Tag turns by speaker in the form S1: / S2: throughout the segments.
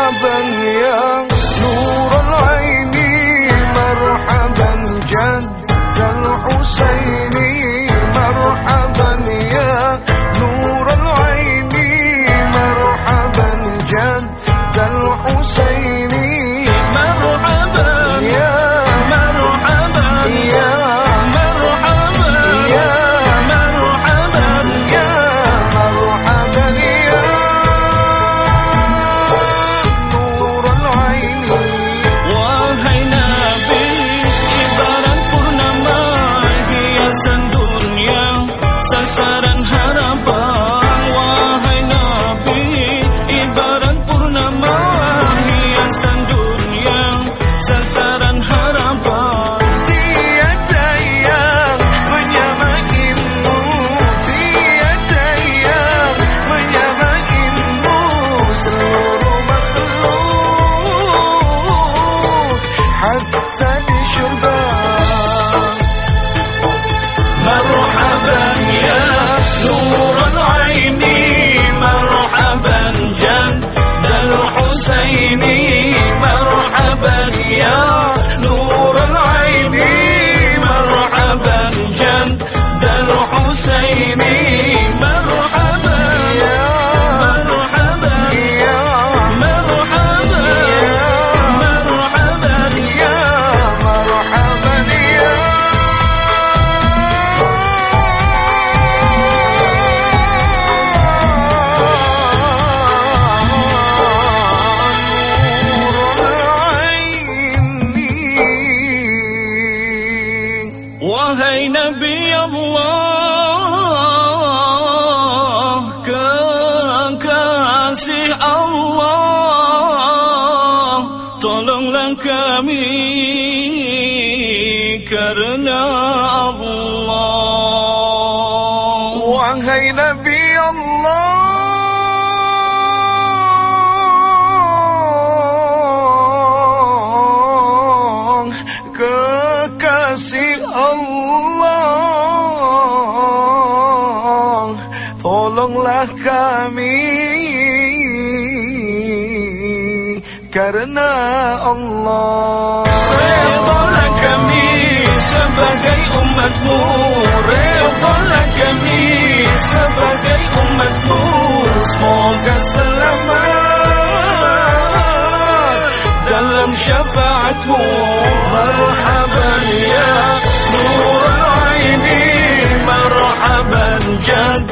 S1: مرحبا يا نور العين مرحبا جد الحسين. Nabi Allah Kekasih Allah Tolonglah kami Kerana Allah. Wahai Nabi Allah Kekasih Allah. करना अल्लाह رضا لك مين سبقي أمة نور رضا لك مين سبقي أمة نور اسمك السلامات دلم شفاعته مرحبا يا نور العينين مرحبا جد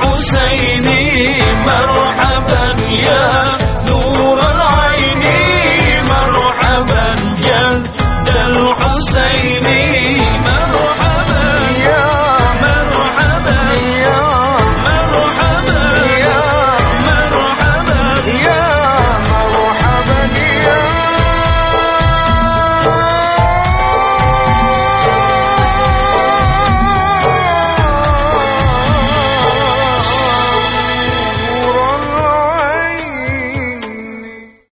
S1: حسيني مرحبا يا نور العين مرحبا يا الحسيني